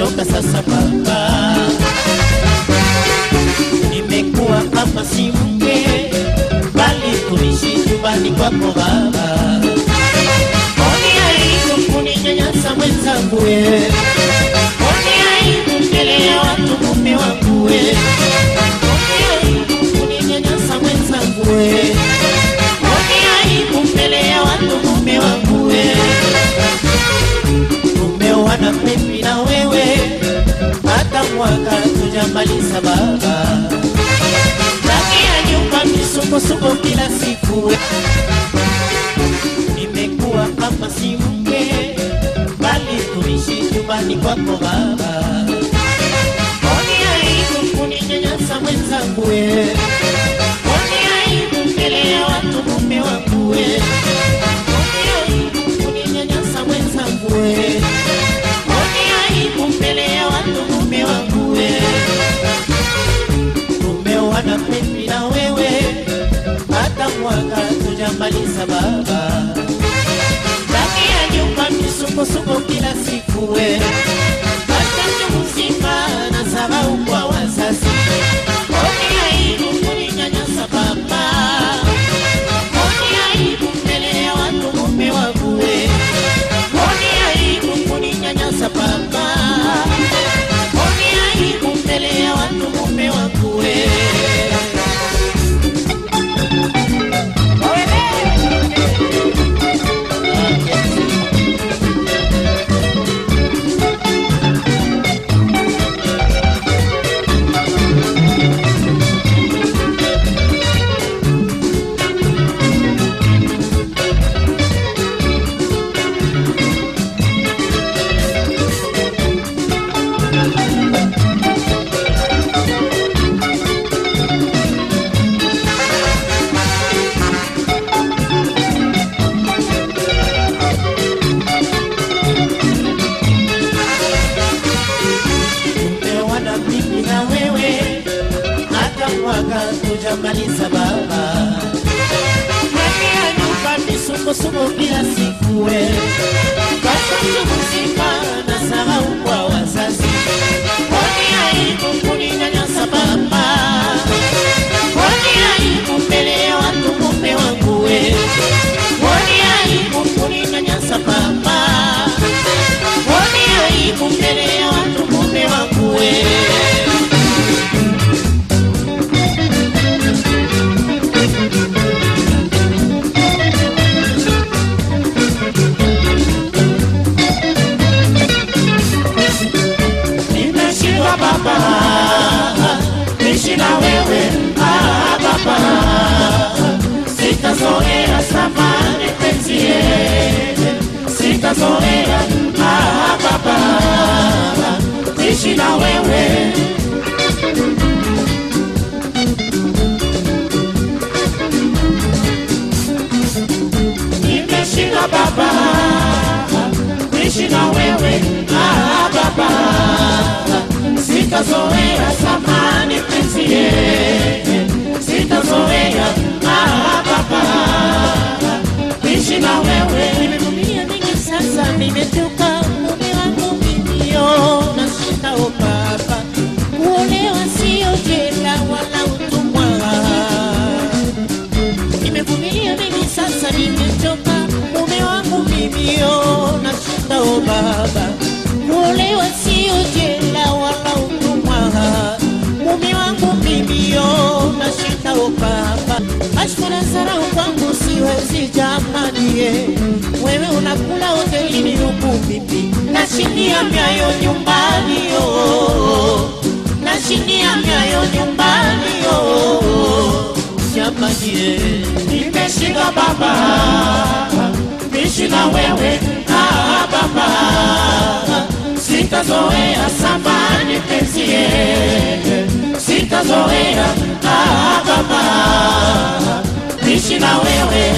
nimechoka sasa baba, nimekuwa hapa si mgeni kuishi nyumbani kwako baba, oni alikukuninyanyaza mwenzangu wewe? Tujamaliza baba, ndani nyumba misukosuko kila siku nimekuwa kama si mke bali tuishi nyumbani kwako baba. Tumeoana mimi na wewe hata mwaka tujamaliza baba. Ya nyumba misukosuko kila siku we mwaka baba. Ndani ya nyumba misukosuko kila siku we. Watoto nimechoka mume wangu nashinda o kuolewa sio jela wala utumwa. Nimevumilia mimi sasa nimechoka mume wangu nashinda o kuolewa sio jela wala utumwa. Mume wangu nashinda o baba. Ashkuna sarau kwangu siwezi jamani. Wewe unakula mimi huku vipi? Nashindia mioyo nyumbani oh, yo, nashindia mioyo nyumbani oh. yo. Shambagie nimeshika baba, nishina wewe aa baba, sitazoea samani penzie, sitazoea aa baba, nishina wewe